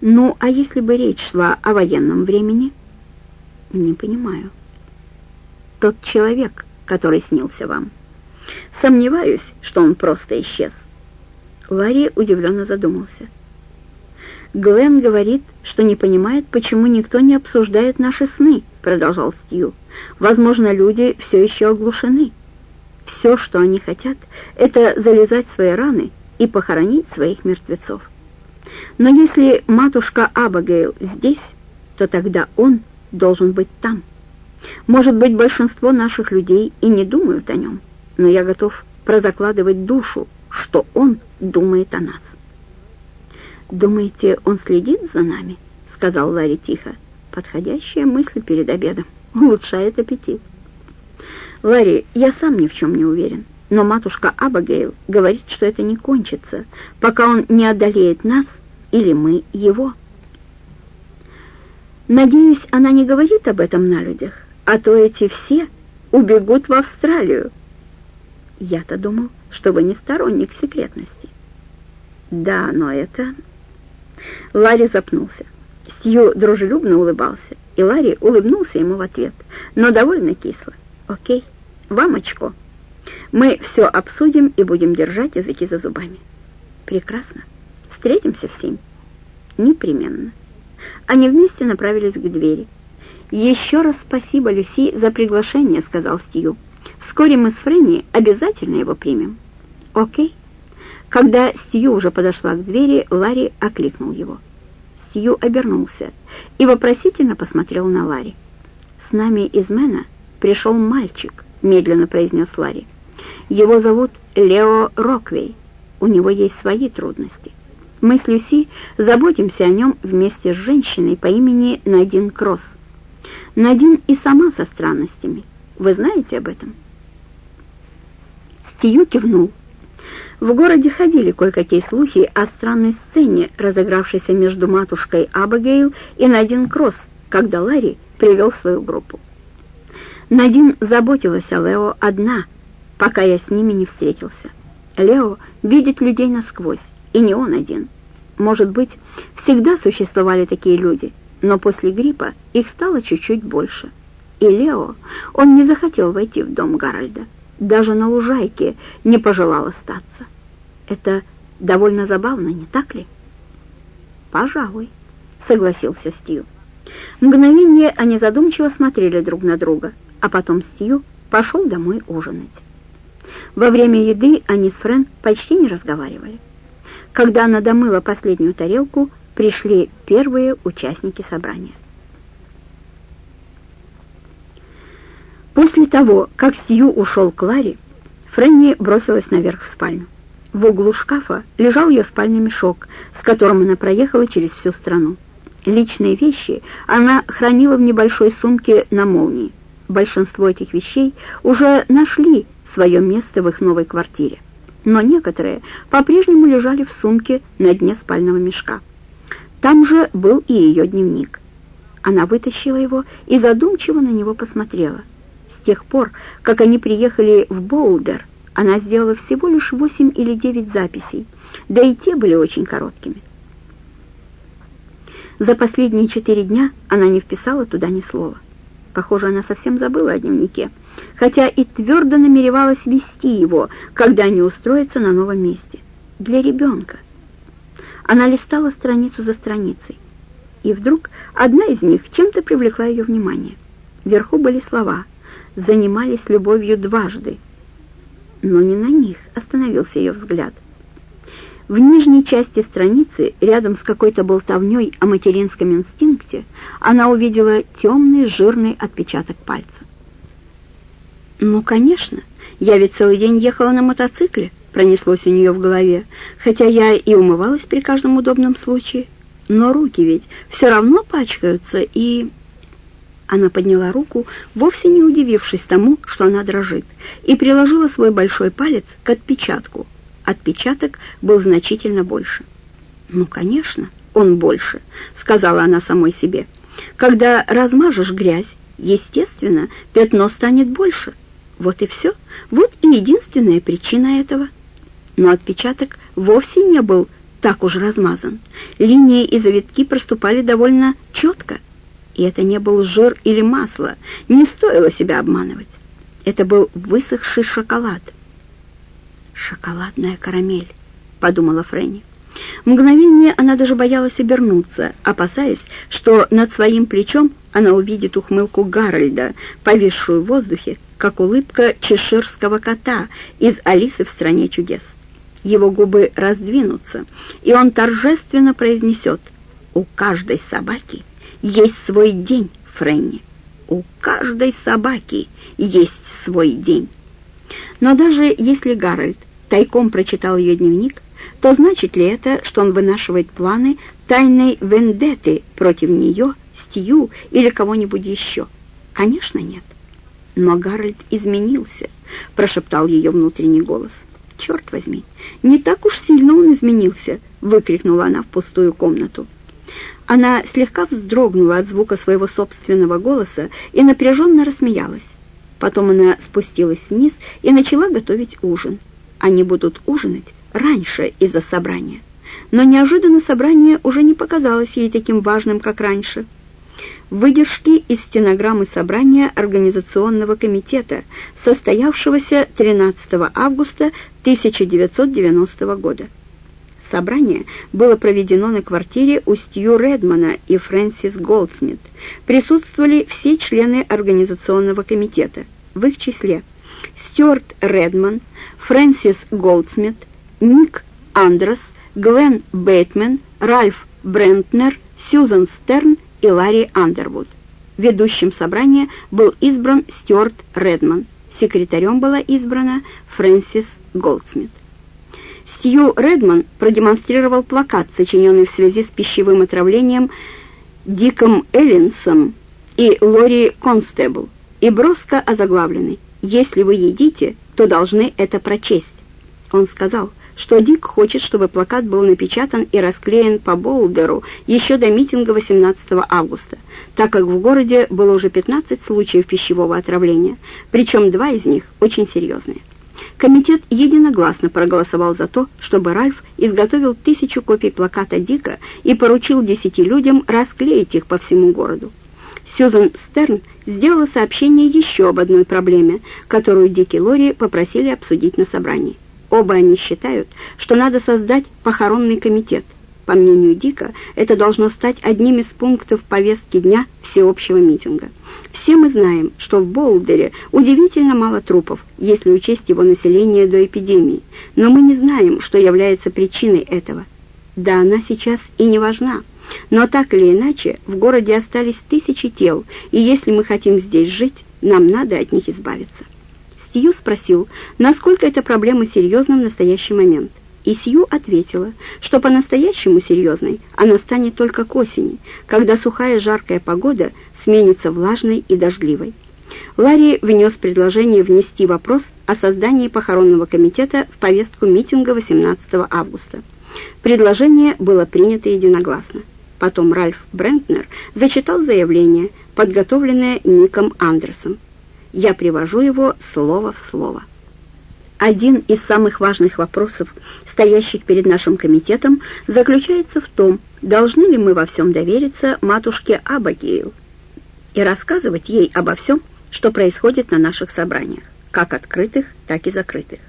Ну, а если бы речь шла о военном времени? Не понимаю. Тот человек, который снился вам. Сомневаюсь, что он просто исчез. Ларри удивленно задумался. Глен говорит, что не понимает, почему никто не обсуждает наши сны, продолжал Стью. Возможно, люди все еще оглушены. Все, что они хотят, это залезать в свои раны и похоронить своих мертвецов. Но если матушка Абагейл здесь, то тогда он должен быть там. Может быть, большинство наших людей и не думают о нем, но я готов прозакладывать душу, что он думает о нас. «Думаете, он следит за нами?» — сказал Ларри тихо. «Подходящая мысль перед обедом. Улучшает аппетит». «Ларри, я сам ни в чем не уверен, но матушка Абагейл говорит, что это не кончится, пока он не одолеет нас или мы его». «Надеюсь, она не говорит об этом на людях, а то эти все убегут в Австралию». «Я-то думал, что вы не сторонник секретности». «Да, но это Ларри запнулся. Стью дружелюбно улыбался, и Ларри улыбнулся ему в ответ, но довольно кисло. «Окей, вам очко. Мы все обсудим и будем держать языки за зубами». «Прекрасно. Встретимся в семь?» «Непременно». Они вместе направились к двери. «Еще раз спасибо, Люси, за приглашение», — сказал Стью. «Вскоре мы с Фрэнни обязательно его примем». «Окей». Когда Стью уже подошла к двери, Ларри окликнул его. Стью обернулся и вопросительно посмотрел на Ларри. «С нами из Мэна пришел мальчик», — медленно произнес Ларри. «Его зовут Лео Роквей. У него есть свои трудности. Мы с Люси заботимся о нем вместе с женщиной по имени Надин Кросс. Надин и сама со странностями. Вы знаете об этом?» Стью кивнул. В городе ходили кое-какие слухи о странной сцене, разыгравшейся между матушкой Абагейл и Надин Кросс, когда Ларри привел свою группу. Надин заботилась о Лео одна, пока я с ними не встретился. Лео видит людей насквозь, и не он один. Может быть, всегда существовали такие люди, но после гриппа их стало чуть-чуть больше. И Лео, он не захотел войти в дом Гарольда даже на лужайке не пожелал остаться. Это довольно забавно, не так ли? «Пожалуй», — согласился Стью. Мгновение они задумчиво смотрели друг на друга, а потом Стью пошел домой ужинать. Во время еды они с Френ почти не разговаривали. Когда она домыла последнюю тарелку, пришли первые участники собрания. После того, как Сью ушел к Ларе, Фрэнни бросилась наверх в спальню. В углу шкафа лежал ее спальный мешок, с которым она проехала через всю страну. Личные вещи она хранила в небольшой сумке на молнии. Большинство этих вещей уже нашли свое место в их новой квартире, но некоторые по-прежнему лежали в сумке на дне спального мешка. Там же был и ее дневник. Она вытащила его и задумчиво на него посмотрела. С тех пор, как они приехали в Боулдер, она сделала всего лишь восемь или девять записей, да и те были очень короткими. За последние четыре дня она не вписала туда ни слова. Похоже, она совсем забыла о дневнике, хотя и твердо намеревалась вести его, когда они устроятся на новом месте. Для ребенка. Она листала страницу за страницей, и вдруг одна из них чем-то привлекла ее внимание. Вверху были слова занимались любовью дважды. Но не на них остановился ее взгляд. В нижней части страницы, рядом с какой-то болтовней о материнском инстинкте, она увидела темный жирный отпечаток пальца. «Ну, конечно, я ведь целый день ехала на мотоцикле», пронеслось у нее в голове, хотя я и умывалась при каждом удобном случае. Но руки ведь все равно пачкаются и... Она подняла руку, вовсе не удивившись тому, что она дрожит, и приложила свой большой палец к отпечатку. Отпечаток был значительно больше. «Ну, конечно, он больше», — сказала она самой себе. «Когда размажешь грязь, естественно, пятно станет больше. Вот и все. Вот и единственная причина этого». Но отпечаток вовсе не был так уж размазан. Линии и завитки проступали довольно четко. И это не был жир или масло, не стоило себя обманывать. Это был высохший шоколад. «Шоколадная карамель», — подумала Фрэнни. Мгновение она даже боялась обернуться, опасаясь, что над своим плечом она увидит ухмылку Гарольда, повисшую в воздухе, как улыбка чеширского кота из «Алисы в стране чудес». Его губы раздвинутся, и он торжественно произнесет «У каждой собаки есть свой день, Фрэнни. У каждой собаки есть свой день». Но даже если Гарольд тайком прочитал ее дневник, то значит ли это, что он вынашивает планы тайной вендетты против нее, Стью или кого-нибудь еще? Конечно, нет. Но Гарольд изменился, прошептал ее внутренний голос. «Черт возьми, не так уж сильно он изменился!» — выкрикнула она в пустую комнату. Она слегка вздрогнула от звука своего собственного голоса и напряженно рассмеялась. Потом она спустилась вниз и начала готовить ужин. Они будут ужинать раньше из-за собрания. Но неожиданно собрание уже не показалось ей таким важным, как раньше выдержки из стенограммы собрания Организационного комитета, состоявшегося 13 августа 1990 года. Собрание было проведено на квартире у Стью Редмана и Фрэнсис Голдсмит. Присутствовали все члены Организационного комитета, в их числе Стюарт Редман, Фрэнсис Голдсмит, Ник Андрос, Гвен Бейтмен, Ральф Брентнер, Сьюзан Стерн и Ларри Андервуд. Ведущим собрания был избран Стюарт Редман. Секретарем была избрана Фрэнсис Голдсмит. Стью Редман продемонстрировал плакат, сочиненный в связи с пищевым отравлением Диком Эллинсом и Лори Констебл, и броско озаглавленный «Если вы едите, то должны это прочесть». Он сказал, что Дик хочет, чтобы плакат был напечатан и расклеен по Болдеру еще до митинга 18 августа, так как в городе было уже 15 случаев пищевого отравления, причем два из них очень серьезные. Комитет единогласно проголосовал за то, чтобы Ральф изготовил тысячу копий плаката Дика и поручил десяти людям расклеить их по всему городу. Сьюзан Стерн сделала сообщение еще об одной проблеме, которую Дик и Лори попросили обсудить на собрании. Оба они считают, что надо создать похоронный комитет. По мнению Дика, это должно стать одним из пунктов повестки дня всеобщего митинга. Все мы знаем, что в Болдере удивительно мало трупов, если учесть его население до эпидемии, но мы не знаем, что является причиной этого. Да, она сейчас и не важна. Но так или иначе, в городе остались тысячи тел, и если мы хотим здесь жить, нам надо от них избавиться. Сью спросил, насколько эта проблема серьезна в настоящий момент. И Сью ответила, что по-настоящему серьезной она станет только к осени, когда сухая жаркая погода сменится влажной и дождливой. Ларри внес предложение внести вопрос о создании похоронного комитета в повестку митинга 18 августа. Предложение было принято единогласно. Потом Ральф Брентнер зачитал заявление, подготовленное Ником Андерсом. Я привожу его слово в слово. Один из самых важных вопросов, стоящих перед нашим комитетом, заключается в том, должны ли мы во всем довериться матушке Абагейл и рассказывать ей обо всем, что происходит на наших собраниях, как открытых, так и закрытых.